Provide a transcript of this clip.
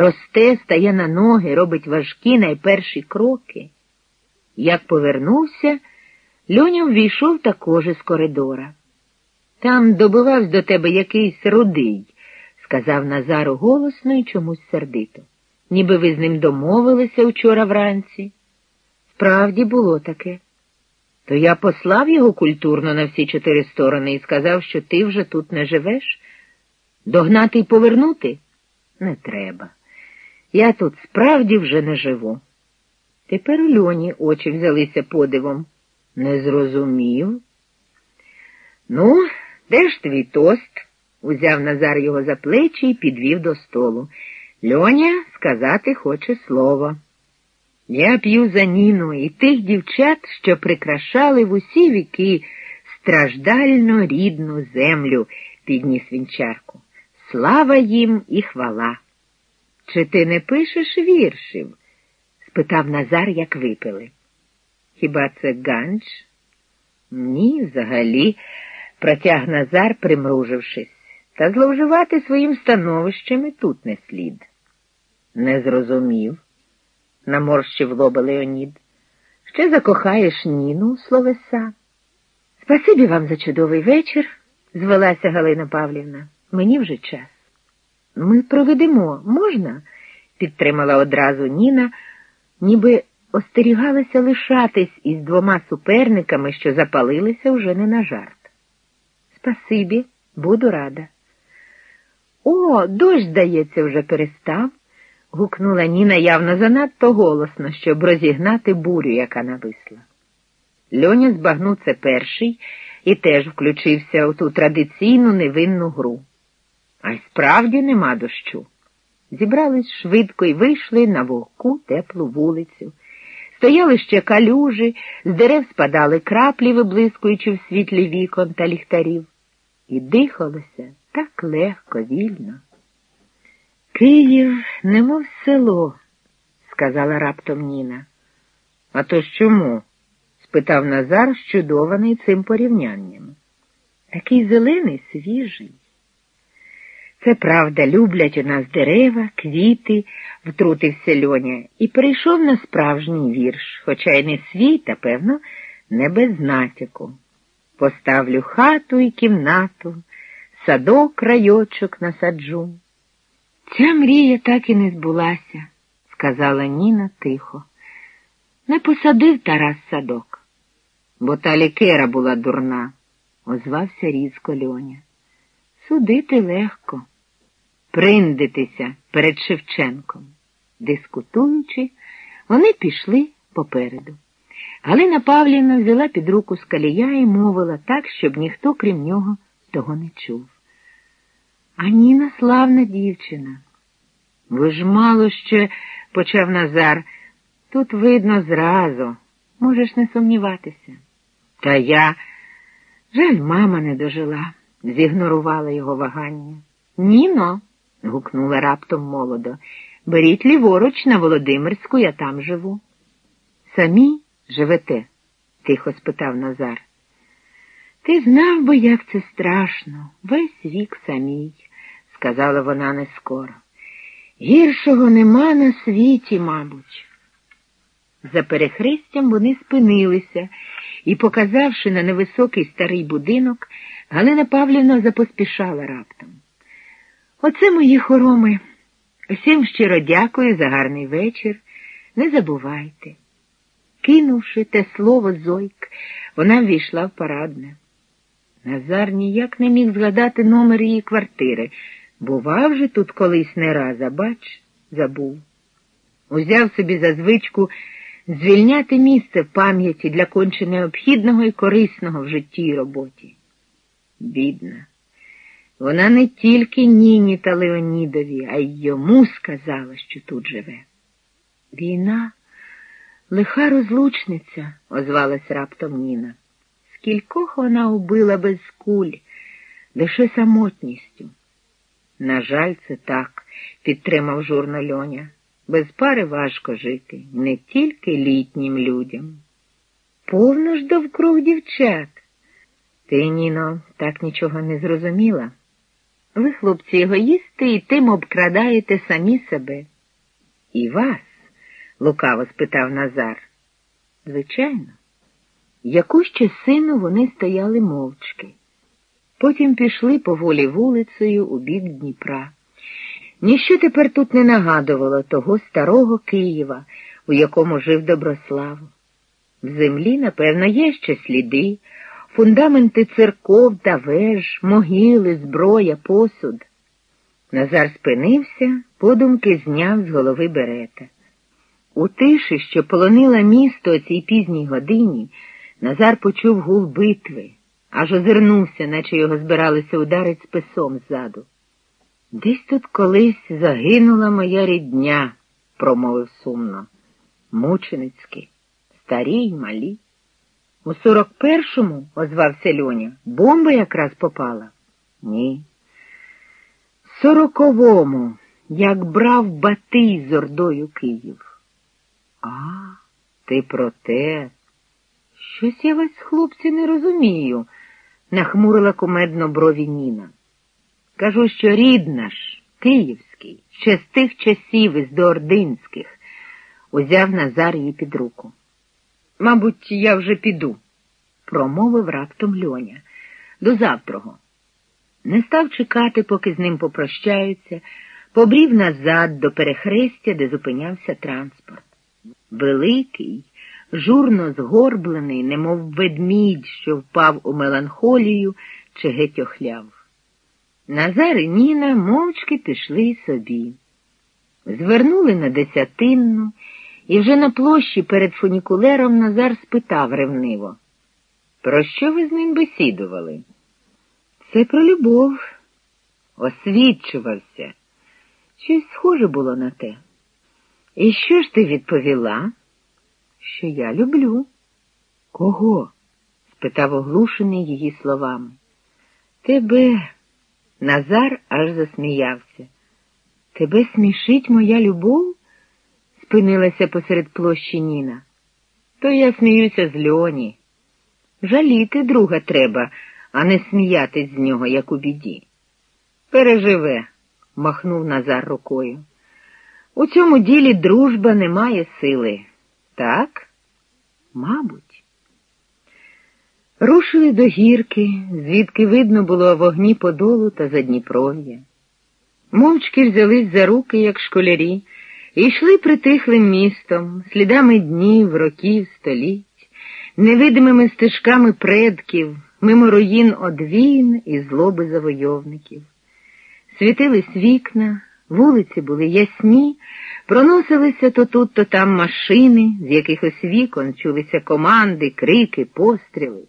росте, стає на ноги, робить важкі найперші кроки. Як повернувся, Льоня ввійшов також із коридора. Там добивався до тебе якийсь рудий, сказав Назару голосно і чомусь сердито. Ніби ви з ним домовилися вчора вранці. Справді було таке. То я послав його культурно на всі чотири сторони і сказав, що ти вже тут не живеш. Догнати й повернути? Не треба. Я тут справді вже не живу. Тепер у льоні очі взялися подивом. Не зрозумів. Ну, де ж твій тост? узяв Назар його за плечі і підвів до столу. Льоня сказати хоче слово. Я п'ю за Ніну і тих дівчат, що прикрашали в усі віки страждально рідну землю, підніс він чарку. Слава їм і хвала. Чи ти не пишеш віршів? спитав Назар, як випили. Хіба це ганч? Ні, взагалі, протяг Назар, примружившись, та зловживати своїм становищем і тут не слід. Не зрозумів, наморщив лоба Леонід. Ще закохаєш Ніну словеса. Спасибі вам за чудовий вечір, звелася Галина Павлівна. Мені вже час. Ми проведемо, можна? підтримала одразу Ніна, ніби остерігалася лишатись із двома суперниками, що запалилися вже не на жарт. Спасибі, буду рада. О, дощ, здається, вже перестав, гукнула Ніна явно занадто голосно, щоб розігнати бурю, яка нависла. Льоня збагнув це перший і теж включився у ту традиційну невинну гру. А й справді нема дощу. Зібрались швидко і вийшли на вогку теплу вулицю. Стояли ще калюжі, з дерев спадали краплі, виблискуючи в світлі вікон та ліхтарів. І дихалося так легко, вільно. Київ, немов село, сказала раптом Ніна. А то ж чому? спитав Назар, щудований цим порівнянням. Такий зелений, свіжий. Це правда, люблять у нас дерева, квіти, втрутився Льоня, і перейшов на справжній вірш, хоча й не свій, та, певно, не без натяку. Поставлю хату і кімнату, садок райочок насаджу. Ця мрія так і не збулася, сказала Ніна тихо. Не посадив Тарас садок, бо та лікера була дурна, озвався різко Льоня. Судити легко, приндитися перед Шевченком. Дискутуючи, вони пішли попереду. Галина Павлівна взяла під руку скалія і мовила так, щоб ніхто, крім нього, того не чув. А Ніна славна дівчина. Ви ж мало ще, почав Назар, тут видно зразу, можеш не сумніватися. Та я, жаль, мама не дожила, зігнорувала його вагання. Ніно, гукнула раптом молодо, беріть ліворуч на Володимирську, я там живу. Самі живете? тихо спитав Назар. Ти знав би, як це страшно, весь вік самій, сказала вона не скоро. Гіршого нема на світі, мабуть. За перехрестям вони спинилися і, показавши на невисокий старий будинок, Галина Павлівна запоспішала раптом. Оце мої хороми. Всім щиро дякую за гарний вечір. Не забувайте. Кинувши те слово зойк, вона ввійшла в парадне. Назар ніяк не міг згадати номер її квартири. Бував же тут колись не раз, а бач, забув. Узяв собі за звичку звільняти місце в пам'яті для конче необхідного і корисного в житті і роботі. Бідна. Вона не тільки Ніні та Леонідові, а й йому сказала, що тут живе. Війна, лиха розлучниця, озвалась раптом Ніна. Скількох вона убила без куль, лише самотністю. На жаль, це так, підтримав журно Льоня. Без пари важко жити, не тільки літнім людям. Повно ж довкруг дівчат. Ти, Ніно, так нічого не зрозуміла. Ви, хлопці, егоїсти, і тим обкрадаєте самі себе. І вас? лукаво спитав Назар. Звичайно. Якусь часину вони стояли мовчки. Потім пішли поволі вулицею у бік Дніпра. Ніщо тепер тут не нагадувало того старого Києва, у якому жив Доброслав. В землі, напевно, є ще сліди, фундаменти церков та веж, могили, зброя, посуд. Назар спинився, подумки зняв з голови берета. У тиші, що полонила місто о цій пізній годині, Назар почув гул битви, аж озирнувся, наче його збиралися ударить списом ззаду. Десь тут колись загинула моя рідня, промовив сумно. Мученицьки, старі й малі. У сорок першому, озвався Льоня, бомба якраз попала? Ні. Сороковому, як брав Батий з Ордою Київ. А, ти про те. Щось я вас, хлопці, не розумію, нахмурила кумедно брові Ніна. Кажу, що рід наш, київський, ще з тих часів із доординських, узяв Назар її під руку. Мабуть, я вже піду, промовив раптом Льоня. До завтрого. Не став чекати, поки з ним попрощаються, побрів назад до перехрестя, де зупинявся транспорт. Великий, журно згорблений, немов ведмідь, що впав у меланхолію чи геть охляв. Назар і Ніна мовчки пішли собі. Звернули на десятинну, і вже на площі перед фунікулером Назар спитав ревниво. Про що ви з ним бесідували? Це про любов. Освідчувався. Щось схоже було на те. І що ж ти відповіла? Що я люблю. Кого? спитав оглушений її словами. Тебе. Назар аж засміявся. Тебе смішить моя любов? Спинилася посеред площі Ніна. То я сміюся з льоні. Жаліти друга треба, а не сміятись з нього, як у біді. Переживе, махнув Назар рукою. У цьому ділі дружба не має сили, так? Мабуть. Рушили до гірки, звідки видно було вогні подолу та задніпров'я. Мовчки взялись за руки, як школярі, і йшли притихлим містом, слідами днів, років, століть, невидимими стежками предків, мимо руїн одвійн і злоби завойовників. Світились вікна, вулиці були ясні, проносилися то тут, то там машини, з якихось вікон чулися команди, крики, постріли.